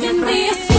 baby, be a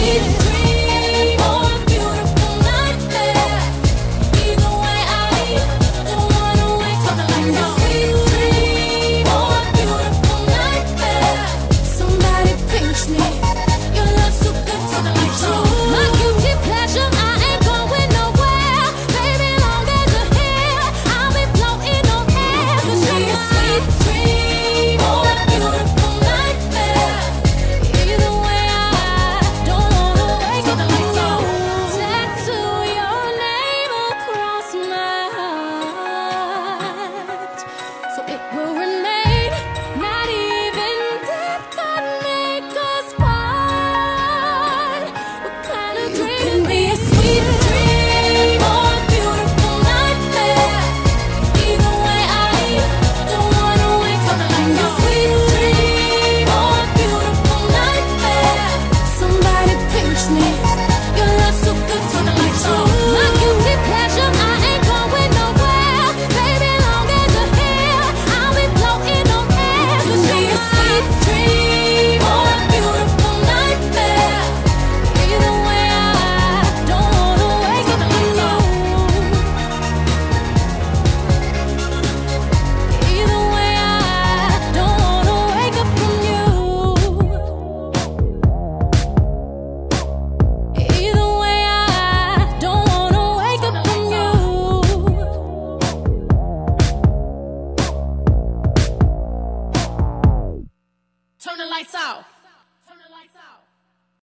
yourself.